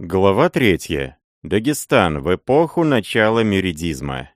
Глава третья. Дагестан в эпоху начала мюридизма.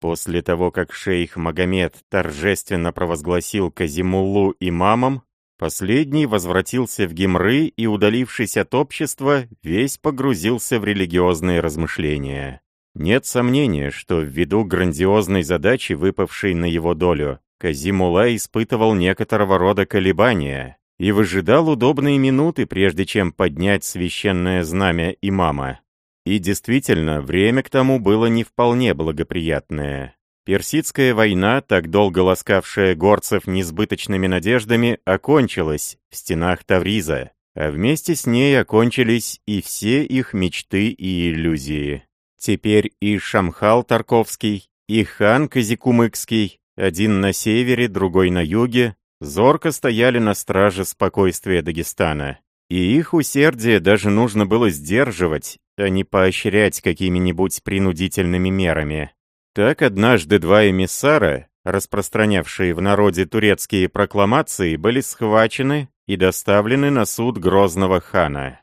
После того, как шейх Магомед торжественно провозгласил Казимуллу имамом, последний возвратился в Гимры и, удалившись от общества, весь погрузился в религиозные размышления. Нет сомнения, что ввиду грандиозной задачи, выпавшей на его долю, Казимула испытывал некоторого рода колебания, и выжидал удобные минуты, прежде чем поднять священное знамя имама. И действительно, время к тому было не вполне благоприятное. Персидская война, так долго ласкавшая горцев несбыточными надеждами, окончилась в стенах Тавриза, а вместе с ней окончились и все их мечты и иллюзии. Теперь и Шамхал Тарковский, и хан Казикумыкский, один на севере, другой на юге, зорко стояли на страже спокойствия Дагестана. И их усердие даже нужно было сдерживать, а не поощрять какими-нибудь принудительными мерами. Так однажды два эмиссара, распространявшие в народе турецкие прокламации, были схвачены и доставлены на суд грозного хана.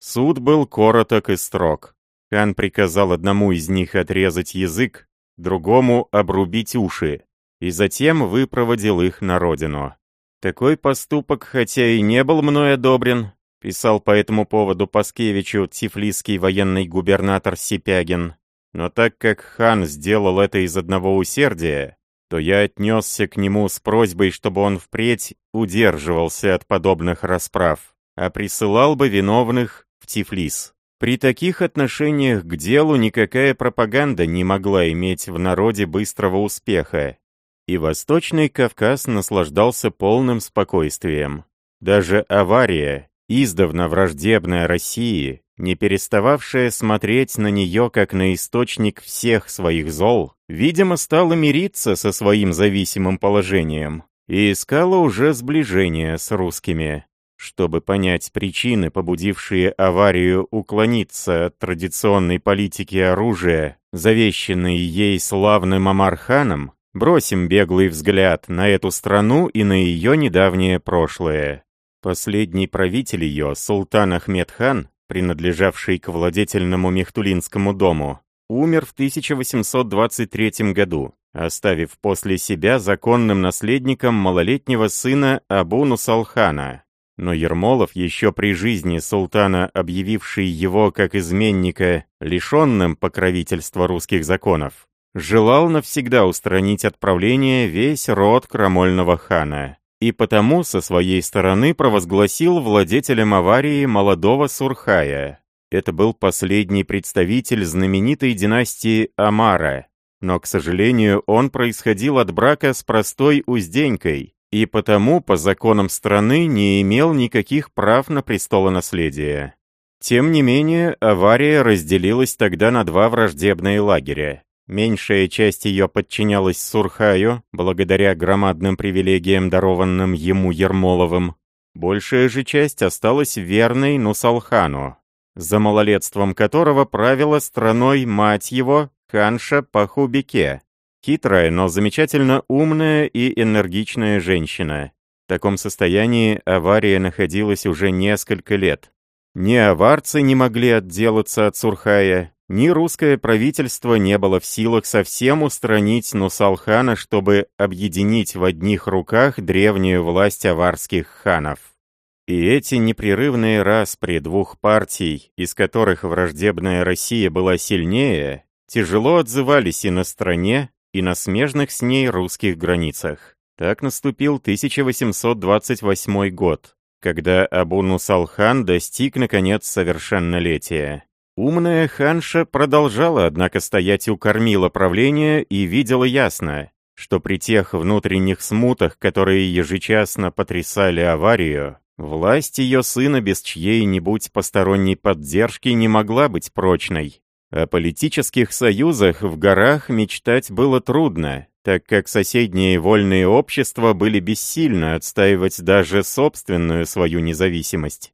Суд был короток и строг. Хан приказал одному из них отрезать язык, другому обрубить уши, и затем выпроводил их на родину. Такой поступок, хотя и не был мной одобрен, писал по этому поводу Паскевичу тифлисский военный губернатор Сипягин, но так как хан сделал это из одного усердия, то я отнесся к нему с просьбой, чтобы он впредь удерживался от подобных расправ, а присылал бы виновных в Тифлис. При таких отношениях к делу никакая пропаганда не могла иметь в народе быстрого успеха, и Восточный Кавказ наслаждался полным спокойствием. Даже авария, издавна враждебная России, не перестававшая смотреть на нее как на источник всех своих зол, видимо, стала мириться со своим зависимым положением и искала уже сближение с русскими. Чтобы понять причины, побудившие аварию уклониться от традиционной политики оружия, завещанной ей славным Амарханом, Бросим беглый взгляд на эту страну и на ее недавнее прошлое. Последний правитель ее, султан Ахмед хан, принадлежавший к владетельному Мехтулинскому дому, умер в 1823 году, оставив после себя законным наследником малолетнего сына Абу Нусалхана. Но Ермолов, еще при жизни султана, объявивший его как изменника, лишенным покровительства русских законов, желал навсегда устранить от правления весь род крамольного хана, и потому со своей стороны провозгласил владетелем аварии молодого Сурхая. Это был последний представитель знаменитой династии Амара, но, к сожалению, он происходил от брака с простой узденькой, и потому, по законам страны, не имел никаких прав на престолонаследие. Тем не менее, авария разделилась тогда на два враждебные лагеря. Меньшая часть ее подчинялась Сурхаю, благодаря громадным привилегиям, дарованным ему Ермоловым. Большая же часть осталась верной Нусалхану, за малолетством которого правила страной мать его, ханша Пахубике. Хитрая, но замечательно умная и энергичная женщина. В таком состоянии авария находилась уже несколько лет. Ни аварцы не могли отделаться от Сурхая, ни русское правительство не было в силах совсем устранить Нусалхана, чтобы объединить в одних руках древнюю власть аварских ханов. И эти непрерывные распри двух партий, из которых враждебная Россия была сильнее, тяжело отзывались и на стране, и на смежных с ней русских границах. Так наступил 1828 год, когда Абу Нусалхан достиг, наконец, совершеннолетия. Умная ханша продолжала, однако, стоять у кормила правления и видела ясно, что при тех внутренних смутах, которые ежечасно потрясали аварию, власть ее сына без чьей-нибудь посторонней поддержки не могла быть прочной. О политических союзах в горах мечтать было трудно, так как соседние вольные общества были бессильны отстаивать даже собственную свою независимость.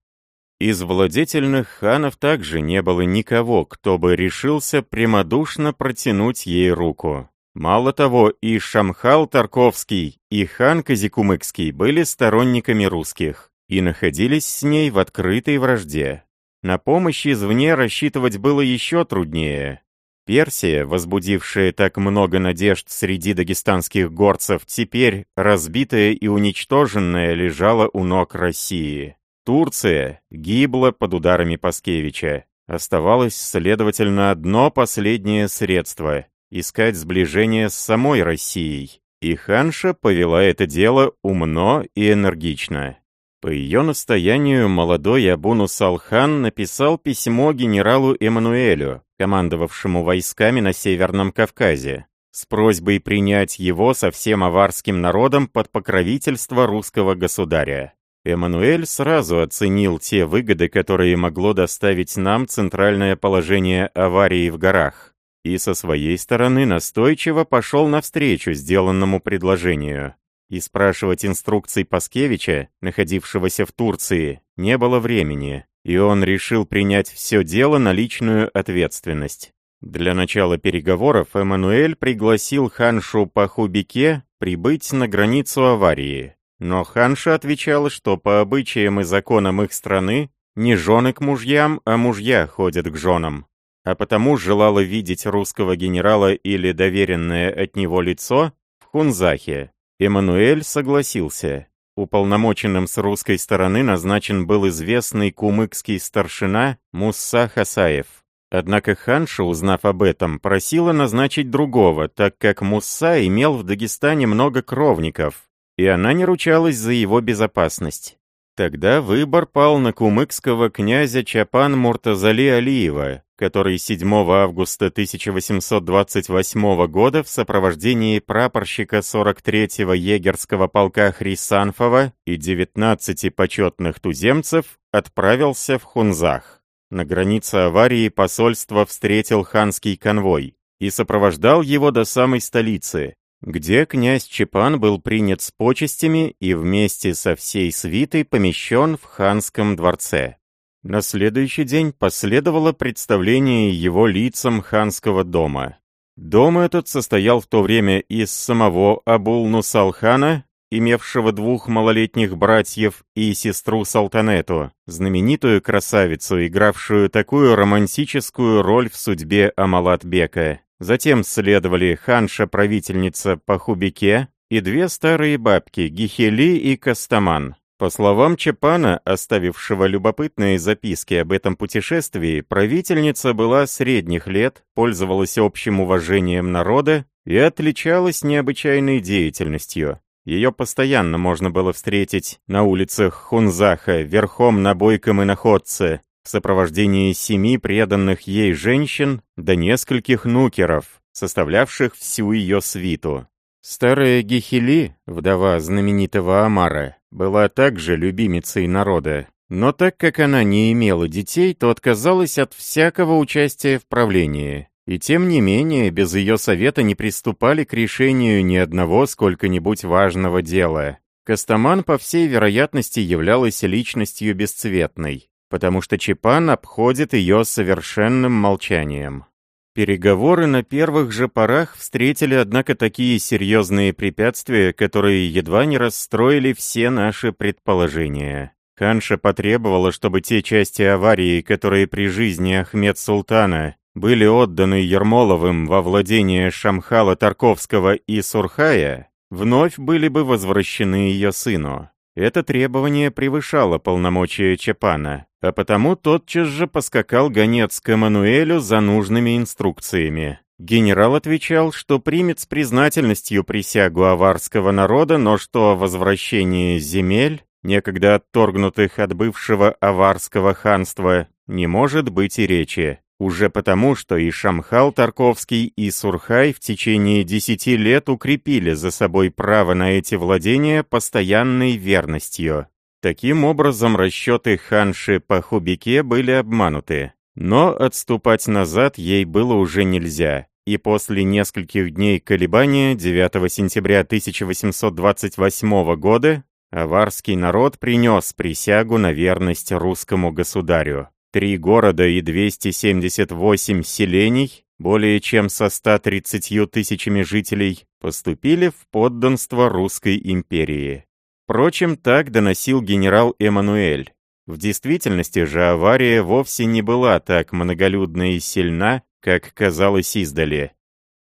Из владетельных ханов также не было никого, кто бы решился прямодушно протянуть ей руку. Мало того, и Шамхал Тарковский, и хан Казикумыкский были сторонниками русских и находились с ней в открытой вражде. На помощь извне рассчитывать было еще труднее. Персия, возбудившая так много надежд среди дагестанских горцев, теперь, разбитая и уничтоженная, лежала у ног России. Турция гибла под ударами Паскевича. Оставалось, следовательно, одно последнее средство — искать сближение с самой Россией. И Ханша повела это дело умно и энергично. По ее настоянию молодой Абуну Салхан написал письмо генералу Эммануэлю, командовавшему войсками на Северном Кавказе, с просьбой принять его со всем аварским народом под покровительство русского государя. Эммануэль сразу оценил те выгоды, которые могло доставить нам центральное положение аварии в горах, и со своей стороны настойчиво пошел навстречу сделанному предложению. И спрашивать инструкций Паскевича, находившегося в Турции, не было времени, и он решил принять все дело на личную ответственность. Для начала переговоров Эммануэль пригласил ханшу Пахубике прибыть на границу аварии, но ханша отвечала, что по обычаям и законам их страны не жены к мужьям, а мужья ходят к женам. А потому желала видеть русского генерала или доверенное от него лицо в Хунзахе. Эммануэль согласился. Уполномоченным с русской стороны назначен был известный кумыкский старшина Мусса Хасаев. Однако ханша, узнав об этом, просила назначить другого, так как Мусса имел в Дагестане много кровников, и она не ручалась за его безопасность. Тогда выбор пал на кумыкского князя Чапан Муртазали Алиева, который 7 августа 1828 года в сопровождении прапорщика 43-го егерского полка Хрисанфова и 19 почетных туземцев отправился в Хунзах. На границе аварии посольство встретил ханский конвой и сопровождал его до самой столицы, где князь Чепан был принят с почестями и вместе со всей свитой помещен в ханском дворце. На следующий день последовало представление его лицам ханского дома. Дом этот состоял в то время из самого Абул-Нусалхана, имевшего двух малолетних братьев и сестру Салтанету, знаменитую красавицу, игравшую такую романтическую роль в судьбе Амалат-бека. Затем следовали ханша-правительница Пахубике и две старые бабки Гихели и Кастаман. По словам Чапана, оставившего любопытные записки об этом путешествии, правительница была средних лет, пользовалась общим уважением народа и отличалась необычайной деятельностью. Ее постоянно можно было встретить на улицах Хунзаха, верхом на бойком иноходце, в сопровождении семи преданных ей женщин до нескольких нукеров, составлявших всю ее свиту. Старая Гехили, вдова знаменитого Амара, была также любимицей народа, но так как она не имела детей, то отказалась от всякого участия в правлении. И тем не менее, без ее совета не приступали к решению ни одного сколько-нибудь важного дела. Костоман, по всей вероятности, являлась личностью бесцветной потому что Чепан обходит ее совершенным молчанием. Переговоры на первых же порах встретили, однако, такие серьезные препятствия, которые едва не расстроили все наши предположения. Ханша потребовала, чтобы те части аварии, которые при жизни Ахмед Султана были отданы Ермоловым во владение Шамхала Тарковского и Сурхая, вновь были бы возвращены ее сыну. Это требование превышало полномочия Чапана, а потому тотчас же поскакал гонец к Эммануэлю за нужными инструкциями. Генерал отвечал, что примет с признательностью присягу аварского народа, но что о возвращении земель, некогда отторгнутых от бывшего аварского ханства, не может быть и речи. Уже потому, что и Шамхал Тарковский, и Сурхай в течение десяти лет укрепили за собой право на эти владения постоянной верностью. Таким образом, расчеты ханши по Хубике были обмануты. Но отступать назад ей было уже нельзя, и после нескольких дней колебания 9 сентября 1828 года аварский народ принес присягу на верность русскому государю. Три города и 278 селений, более чем со 130 тысячами жителей, поступили в подданство Русской империи. Впрочем, так доносил генерал Эммануэль. В действительности же авария вовсе не была так многолюдна и сильна, как казалось издали.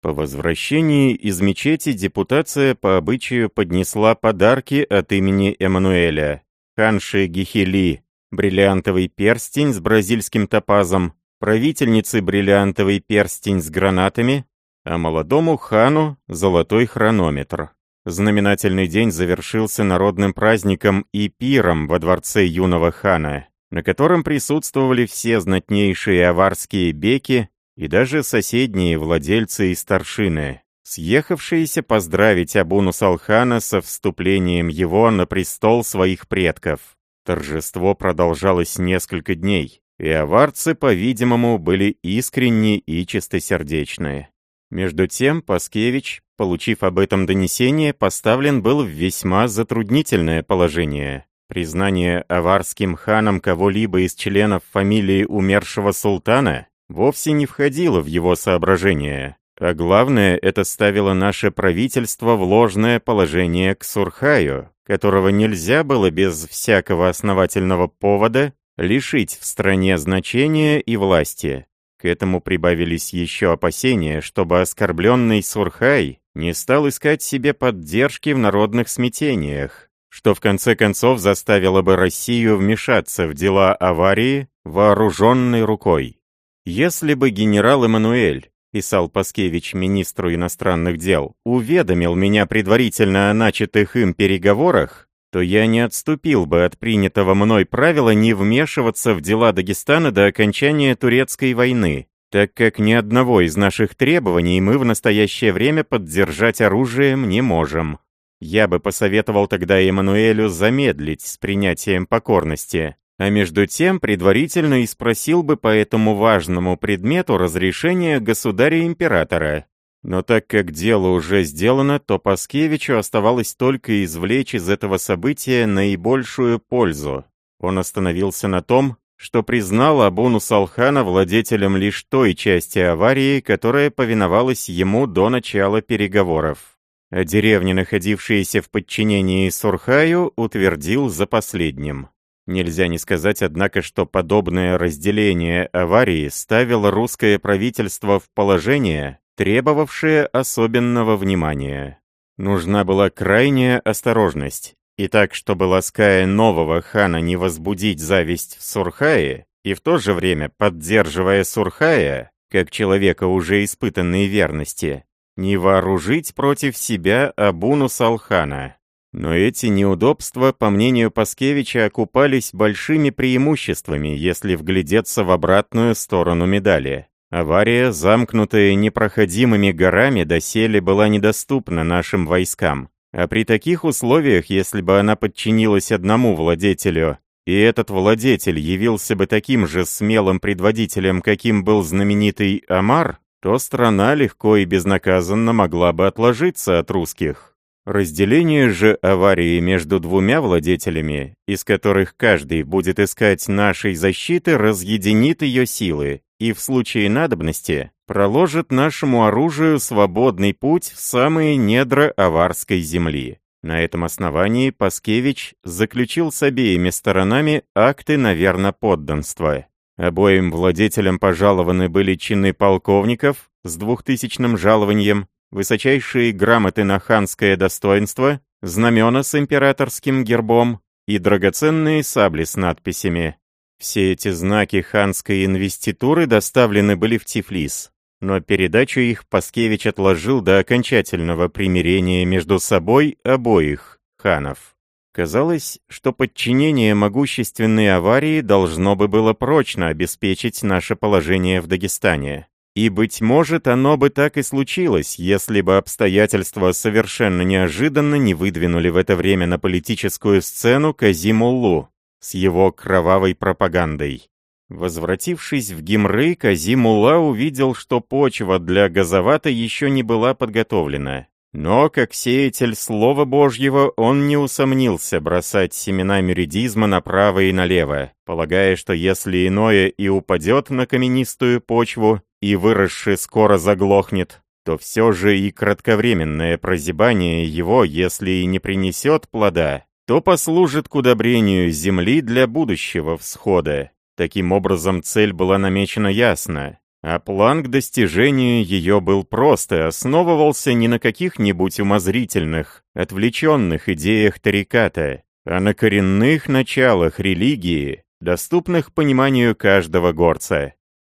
По возвращении из мечети депутация по обычаю поднесла подарки от имени Эммануэля. Ханши Гихели, бриллиантовый перстень с бразильским топазом, правительнице бриллиантовый перстень с гранатами, а молодому хану золотой хронометр. Знаменательный день завершился народным праздником и пиром во дворце юного хана, на котором присутствовали все знатнейшие аварские беки и даже соседние владельцы и старшины, съехавшиеся поздравить Абуну Салхана со вступлением его на престол своих предков. Торжество продолжалось несколько дней, и аварцы, по-видимому, были искренни и чистосердечные. Между тем Паскевич, получив об этом донесение, поставлен был в весьма затруднительное положение. Признание аварским ханом кого-либо из членов фамилии умершего султана вовсе не входило в его соображения. А главное, это ставило наше правительство в ложное положение к Сурхаю, которого нельзя было без всякого основательного повода лишить в стране значения и власти. К этому прибавились еще опасения, чтобы оскорбленный Сурхай не стал искать себе поддержки в народных смятениях, что в конце концов заставило бы Россию вмешаться в дела аварии вооруженной рукой. Если бы генерал Эммануэль, писал Паскевич министру иностранных дел, уведомил меня предварительно о начатых им переговорах, то я не отступил бы от принятого мной правила не вмешиваться в дела Дагестана до окончания Турецкой войны, так как ни одного из наших требований мы в настоящее время поддержать оружием не можем. Я бы посоветовал тогда Эммануэлю замедлить с принятием покорности, а между тем предварительно и спросил бы по этому важному предмету разрешения государя-императора. Но так как дело уже сделано, то Паскевичу оставалось только извлечь из этого события наибольшую пользу. Он остановился на том, что признал Абуну Салхана владетелем лишь той части аварии, которая повиновалась ему до начала переговоров. А деревни, находившиеся в подчинении Сурхаю, утвердил за последним. Нельзя не сказать, однако, что подобное разделение аварии ставило русское правительство в положение, требовавшее особенного внимания. Нужна была крайняя осторожность, и так, чтобы лаская нового хана не возбудить зависть в Сурхае, и в то же время поддерживая Сурхая, как человека уже испытанной верности, не вооружить против себя Абуну Салхана. Но эти неудобства, по мнению Паскевича, окупались большими преимуществами, если вглядеться в обратную сторону медали. Авария, замкнутая непроходимыми горами, доселе была недоступна нашим войскам. А при таких условиях, если бы она подчинилась одному владетелю, и этот владетель явился бы таким же смелым предводителем, каким был знаменитый Амар, то страна легко и безнаказанно могла бы отложиться от русских. Разделение же аварии между двумя владетелями, из которых каждый будет искать нашей защиты, разъединит ее силы и в случае надобности проложит нашему оружию свободный путь в самые недра аварской земли. На этом основании Паскевич заключил с обеими сторонами акты на верноподданство. Обоим владетелям пожалованы были чины полковников с двухтысячным жалованием, высочайшие грамоты на ханское достоинство, знамена с императорским гербом и драгоценные сабли с надписями. Все эти знаки ханской инвеституры доставлены были в Тифлис, но передачу их Паскевич отложил до окончательного примирения между собой обоих ханов. Казалось, что подчинение могущественной аварии должно бы было прочно обеспечить наше положение в Дагестане. И, быть может, оно бы так и случилось, если бы обстоятельства совершенно неожиданно не выдвинули в это время на политическую сцену Казимуллу с его кровавой пропагандой. Возвратившись в Гимры, Казимулла увидел, что почва для газовата еще не была подготовлена. Но, как сеятель Слова Божьего, он не усомнился бросать семена мюридизма направо и налево, полагая, что если иное и упадет на каменистую почву, и выросший скоро заглохнет, то все же и кратковременное прозябание его, если и не принесет плода, что послужит к удобрению земли для будущего всхода. Таким образом, цель была намечена ясно, а план к достижению ее был прост и основывался не на каких-нибудь умозрительных, отвлеченных идеях тариката, а на коренных началах религии, доступных пониманию каждого горца.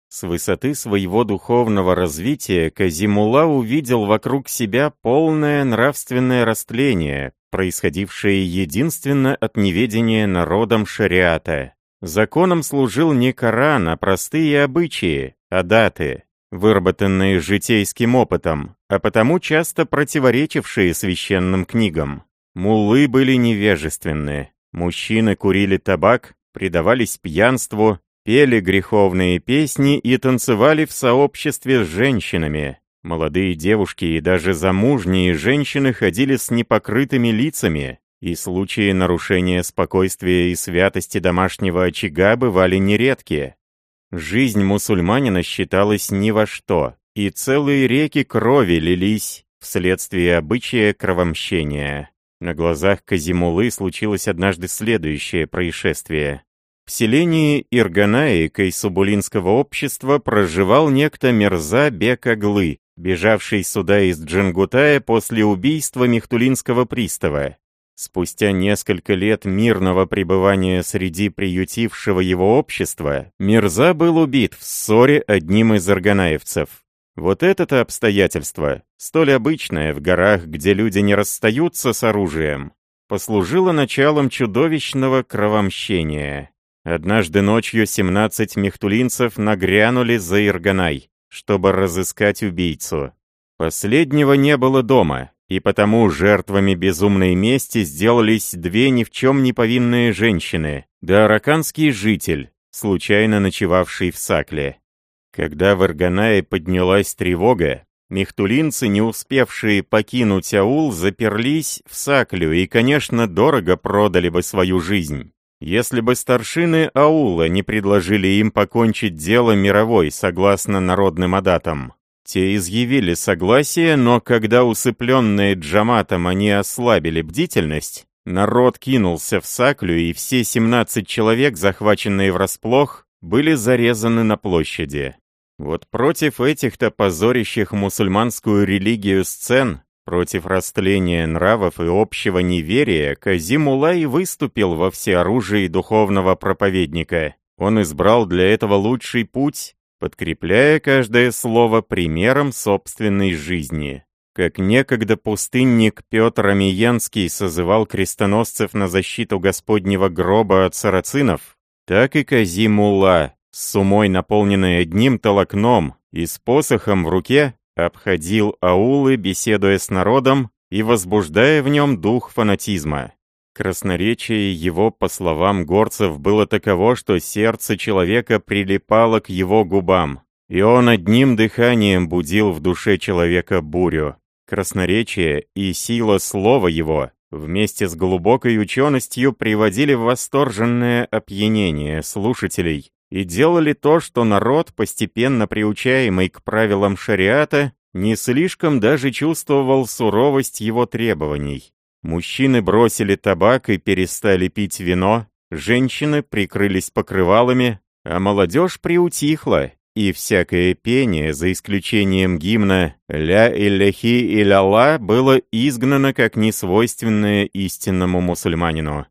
С высоты своего духовного развития Казимула увидел вокруг себя полное нравственное растление, происходившее единственно от неведения народом шариата. Законом служил не Коран, а простые обычаи, адаты, выработанные житейским опытом, а потому часто противоречившие священным книгам. Муллы были невежественны, мужчины курили табак, предавались пьянству, пели греховные песни и танцевали в сообществе с женщинами. Молодые девушки и даже замужние женщины ходили с непокрытыми лицами, и случаи нарушения спокойствия и святости домашнего очага бывали нередки. Жизнь мусульманина считалась ни во что, и целые реки крови лились вследствие обычая кровомщения. На глазах Казимулы случилось однажды следующее происшествие. В селении Ирганаи Кайсубулинского общества проживал некто Мерза Бек-Аглы, бежавший сюда из Джангутая после убийства Мехтулинского пристава. Спустя несколько лет мирного пребывания среди приютившего его общества, Мирза был убит в ссоре одним из арганаевцев. Вот это-то обстоятельство, столь обычное в горах, где люди не расстаются с оружием, послужило началом чудовищного кровомщения. Однажды ночью 17 мехтулинцев нагрянули за Ирганай, чтобы разыскать убийцу. Последнего не было дома, и потому жертвами безумной мести сделались две ни в чем не повинные женщины, да араканский житель, случайно ночевавший в Сакле. Когда в Ирганае поднялась тревога, мехтулинцы, не успевшие покинуть аул, заперлись в Саклю и, конечно, дорого продали бы свою жизнь. Если бы старшины аула не предложили им покончить дело мировой, согласно народным адатам. Те изъявили согласие, но когда усыпленные Джаматом они ослабили бдительность, народ кинулся в Саклю, и все 17 человек, захваченные врасплох, были зарезаны на площади. Вот против этих-то позорящих мусульманскую религию сцен Против растления нравов и общего неверия Казимула и выступил во всеоружии духовного проповедника. Он избрал для этого лучший путь, подкрепляя каждое слово примером собственной жизни. Как некогда пустынник Петр Амиянский созывал крестоносцев на защиту Господнего гроба от сарацинов, так и Казимула, с умой наполненной одним толокном и с посохом в руке, обходил аулы, беседуя с народом и возбуждая в нем дух фанатизма. Красноречие его, по словам горцев, было таково, что сердце человека прилипало к его губам, и он одним дыханием будил в душе человека бурю. Красноречие и сила слова его вместе с глубокой ученостью приводили в восторженное опьянение слушателей, и делали то, что народ, постепенно приучаемый к правилам шариата, не слишком даже чувствовал суровость его требований. Мужчины бросили табак и перестали пить вино, женщины прикрылись покрывалами, а молодежь приутихла, и всякое пение, за исключением гимна «Ля илляхи илялла», было изгнано как несвойственное истинному мусульманину.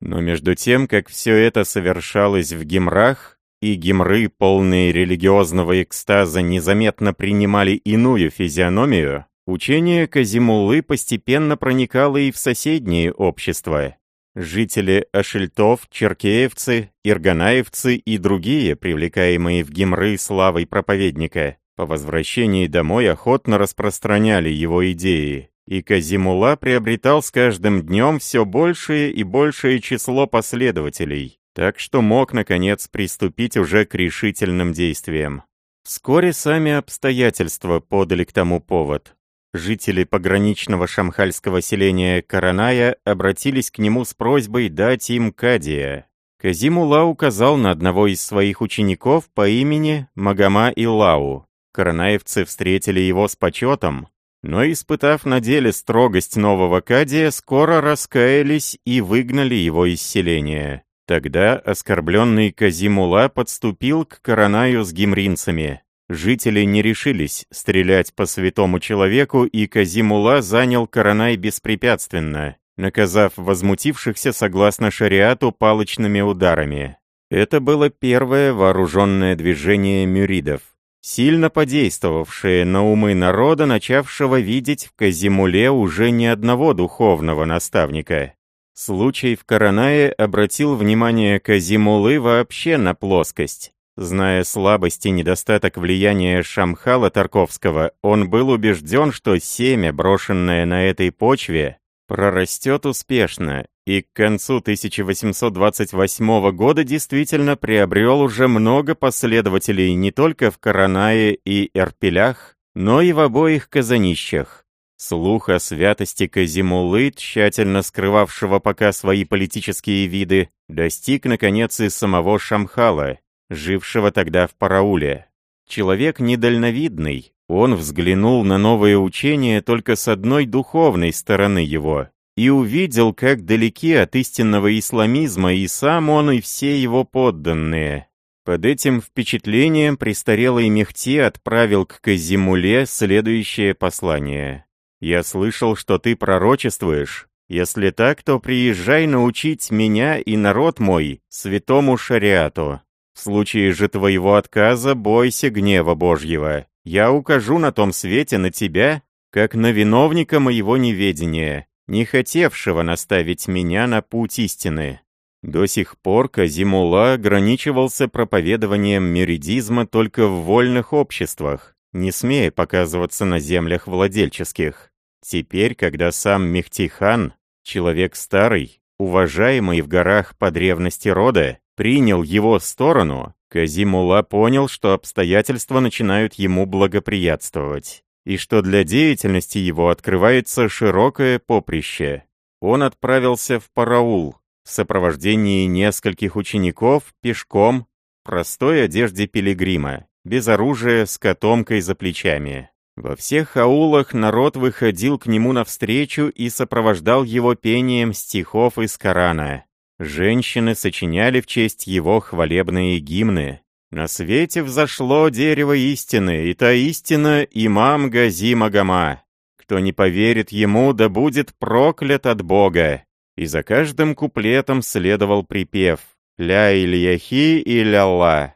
Но между тем, как все это совершалось в гимрах, и гимры, полные религиозного экстаза, незаметно принимали иную физиономию, учение Казимулы постепенно проникало и в соседние общества. Жители Ашельтов, Черкеевцы, Ирганаевцы и другие, привлекаемые в гимры славой проповедника, по возвращении домой охотно распространяли его идеи, и Казимула приобретал с каждым днем все большее и большее число последователей так что мог, наконец, приступить уже к решительным действиям. Вскоре сами обстоятельства подали к тому повод. Жители пограничного шамхальского селения Караная обратились к нему с просьбой дать им кадия. Казимула указал на одного из своих учеников по имени Магома Илау. Каранаевцы встретили его с почетом, но, испытав на деле строгость нового Кадия, скоро раскаялись и выгнали его из селения. Тогда оскорбленный Казимула подступил к Коронаю с гимринцами. Жители не решились стрелять по святому человеку, и Казимула занял Коронай беспрепятственно, наказав возмутившихся согласно шариату палочными ударами. Это было первое вооруженное движение мюридов, сильно подействовавшее на умы народа, начавшего видеть в Казимуле уже не одного духовного наставника. Случай в Коронае обратил внимание Казимулы вообще на плоскость. Зная слабость и недостаток влияния Шамхала Тарковского, он был убежден, что семя, брошенное на этой почве, прорастет успешно, и к концу 1828 года действительно приобрел уже много последователей не только в Коронае и Эрпелях, но и в обоих Казанищах. Слух о святости Казимулы, тщательно скрывавшего пока свои политические виды, достиг, наконец, и самого Шамхала, жившего тогда в Парауле. Человек недальновидный, он взглянул на новое учение только с одной духовной стороны его и увидел, как далеки от истинного исламизма и сам он, и все его подданные. Под этим впечатлением престарелый Мехти отправил к Казимуле следующее послание. «Я слышал, что ты пророчествуешь. Если так, то приезжай научить меня и народ мой святому шариату. В случае же твоего отказа бойся гнева Божьего. Я укажу на том свете на тебя, как на виновника моего неведения, не хотевшего наставить меня на путь истины. До сих пор Казимула ограничивался проповедованием меридизма только в вольных обществах, не смея показываться на землях владельческих. Теперь, когда сам Мехтихан, человек старый, уважаемый в горах по древности рода, принял его сторону, Казимула понял, что обстоятельства начинают ему благоприятствовать, и что для деятельности его открывается широкое поприще. Он отправился в Параул в сопровождении нескольких учеников пешком, в простой одежде пилигрима, без оружия, с котомкой за плечами. Во всех аулах народ выходил к нему навстречу и сопровождал его пением стихов из Корана. Женщины сочиняли в честь его хвалебные гимны. На свете взошло дерево истины, и та истина — имам Гази Магома. Кто не поверит ему, да будет проклят от Бога. И за каждым куплетом следовал припев «Ля Ильяхи и Лялла».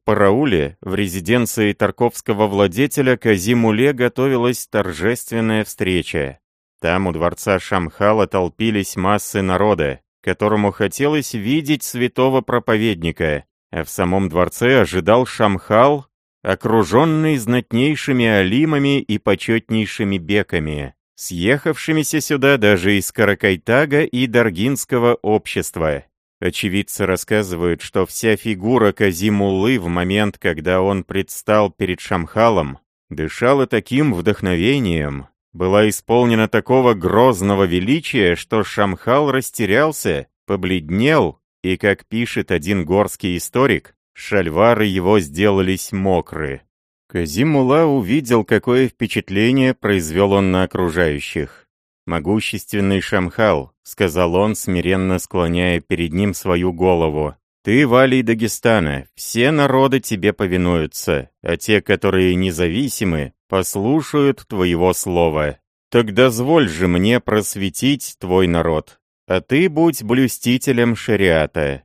В Парауле, в резиденции Тарковского владетеля Казимуле готовилась торжественная встреча. Там у дворца Шамхала толпились массы народа которому хотелось видеть святого проповедника, а в самом дворце ожидал Шамхал, окруженный знатнейшими алимами и почетнейшими беками, съехавшимися сюда даже из Каракайтага и Даргинского общества. Очевидцы рассказывают, что вся фигура Казимуллы в момент, когда он предстал перед Шамхалом, дышала таким вдохновением, была исполнена такого грозного величия, что Шамхал растерялся, побледнел, и, как пишет один горский историк, шальвары его сделались мокры. Казимула увидел, какое впечатление произвел он на окружающих. «Могущественный Шамхал», — сказал он, смиренно склоняя перед ним свою голову, «ты валий Дагестана, все народы тебе повинуются, а те, которые независимы, послушают твоего слова. Так дозволь же мне просветить твой народ, а ты будь блюстителем шариата».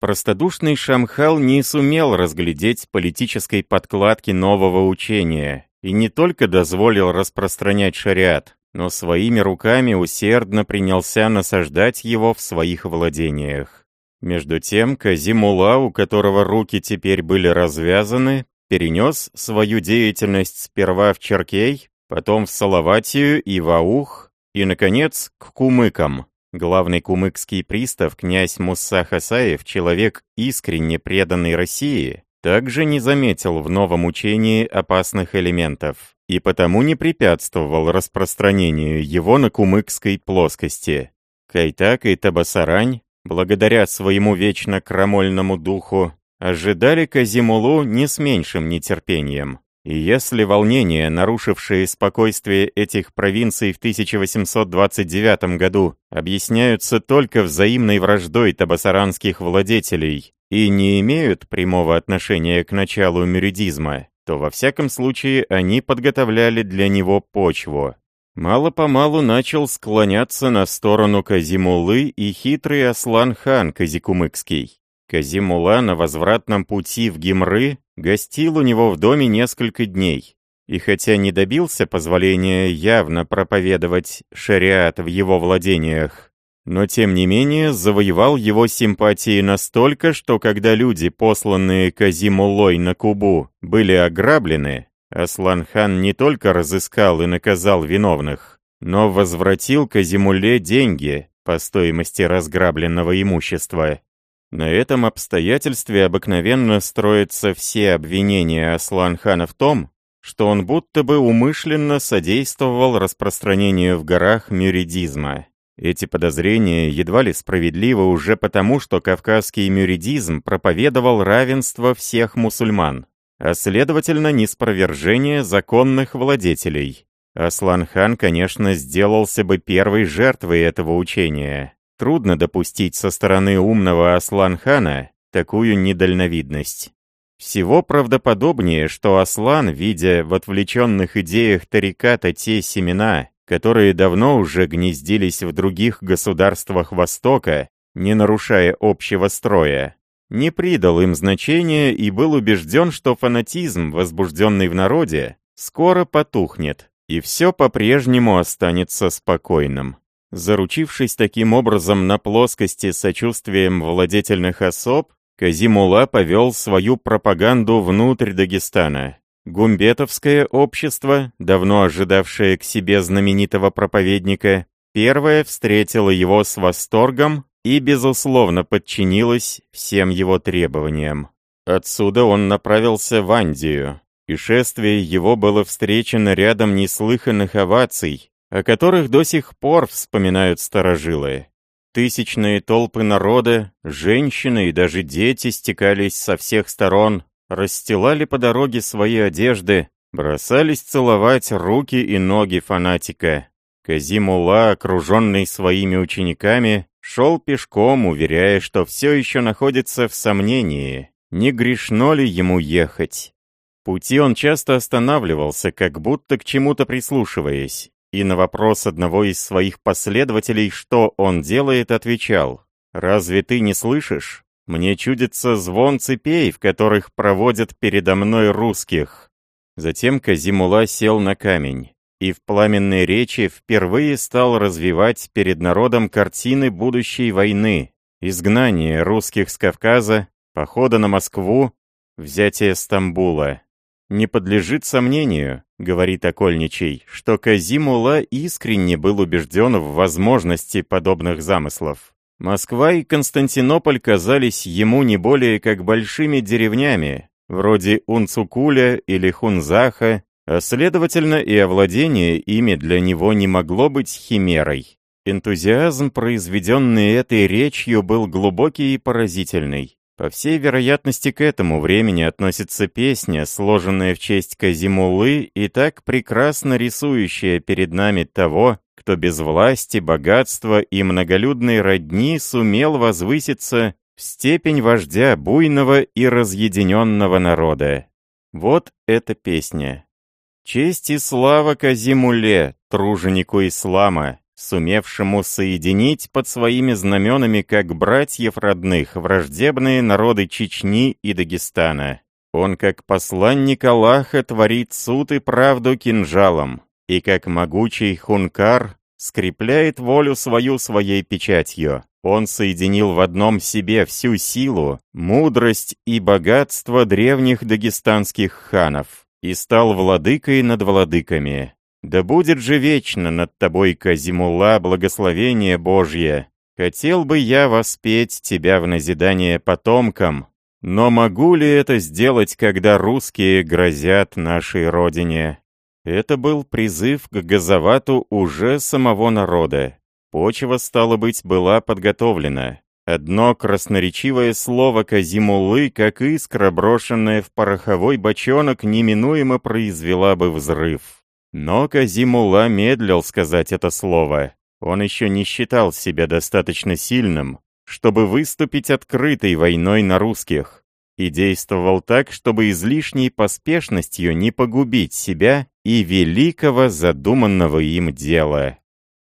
Простодушный Шамхал не сумел разглядеть политической подкладки нового учения и не только дозволил распространять шариат, но своими руками усердно принялся насаждать его в своих владениях. Между тем, Казимула, у которого руки теперь были развязаны, перенес свою деятельность сперва в Черкей, потом в Салаватию и в Аух, и, наконец, к кумыкам. Главный кумыкский пристав, князь Мусса Хасаев, человек, искренне преданный России, также не заметил в новом учении опасных элементов и потому не препятствовал распространению его на кумыкской плоскости. Кайтак и Табасарань, благодаря своему вечно крамольному духу, ожидали Казимулу не с меньшим нетерпением. И если волнения, нарушившие спокойствие этих провинций в 1829 году, объясняются только взаимной враждой табасаранских владетелей и не имеют прямого отношения к началу мюридизма, то во всяком случае они подготовляли для него почву. Мало-помалу начал склоняться на сторону Казимулы и хитрый Аслан-хан Казикумыкский. Казимула на возвратном пути в Гимры гостил у него в доме несколько дней. И хотя не добился позволения явно проповедовать шариат в его владениях, но тем не менее завоевал его симпатии настолько, что когда люди, посланные Казимулой на Кубу, были ограблены, Аслан-хан не только разыскал и наказал виновных, но возвратил Казимуле деньги по стоимости разграбленного имущества на этом обстоятельстве обыкновенно строятся все обвинения Аслан-хана в том, что он будто бы умышленно содействовал распространению в горах мюридизма. Эти подозрения едва ли справедливы уже потому, что кавказский мюридизм проповедовал равенство всех мусульман, а следовательно неспровержение законных владетелей. Аслан-хан, конечно, сделался бы первой жертвой этого учения. Трудно допустить со стороны умного Аслан-хана такую недальновидность. Всего правдоподобнее, что Аслан, видя в отвлеченных идеях Тариката те семена, которые давно уже гнездились в других государствах Востока, не нарушая общего строя, не придал им значения и был убежден, что фанатизм, возбужденный в народе, скоро потухнет, и все по-прежнему останется спокойным. Заручившись таким образом на плоскости сочувствием владетельных особ, Казимула повел свою пропаганду внутрь Дагестана. Гумбетовское общество, давно ожидавшее к себе знаменитого проповедника, первое встретило его с восторгом и, безусловно, подчинилось всем его требованиям. Отсюда он направился в Андию, и шествие его было встречено рядом неслыханных оваций, о которых до сих пор вспоминают старожилы. Тысячные толпы народа, женщины и даже дети стекались со всех сторон, расстилали по дороге свои одежды, бросались целовать руки и ноги фанатика. Казимула, окруженный своими учениками, шел пешком, уверяя, что все еще находится в сомнении, не грешно ли ему ехать. Пути он часто останавливался, как будто к чему-то прислушиваясь, и на вопрос одного из своих последователей, что он делает, отвечал, «Разве ты не слышишь? Мне чудится звон цепей, в которых проводят передо мной русских». Затем Казимула сел на камень и в пламенной речи впервые стал развивать перед народом картины будущей войны, изгнание русских с Кавказа, похода на Москву, взятие Стамбула. Не подлежит сомнению, говорит Окольничий, что Казимула искренне был убежден в возможности подобных замыслов. Москва и Константинополь казались ему не более как большими деревнями, вроде Унцукуля или Хунзаха, а следовательно и овладение ими для него не могло быть химерой. Энтузиазм, произведенный этой речью, был глубокий и поразительный. По всей вероятности, к этому времени относится песня, сложенная в честь Казимулы и так прекрасно рисующая перед нами того, кто без власти, богатства и многолюдной родни сумел возвыситься в степень вождя буйного и разъединенного народа. Вот эта песня. Честь и слава Казимуле, труженику ислама, сумевшему соединить под своими знаменами как братьев родных враждебные народы Чечни и Дагестана. Он как посланник Аллаха творит суд и правду кинжалом, и как могучий хункар скрепляет волю свою своей печатью. Он соединил в одном себе всю силу, мудрость и богатство древних дагестанских ханов и стал владыкой над владыками. Да будет же вечно над тобой, Казимула, благословение Божье. Хотел бы я воспеть тебя в назидание потомкам, но могу ли это сделать, когда русские грозят нашей родине? Это был призыв к газовату уже самого народа. Почва, стало быть, была подготовлена. Одно красноречивое слово Казимулы, как искра, брошенная в пороховой бочонок, неминуемо произвела бы взрыв. Но Казимула медлил сказать это слово. Он еще не считал себя достаточно сильным, чтобы выступить открытой войной на русских, и действовал так, чтобы излишней поспешностью не погубить себя и великого задуманного им дела.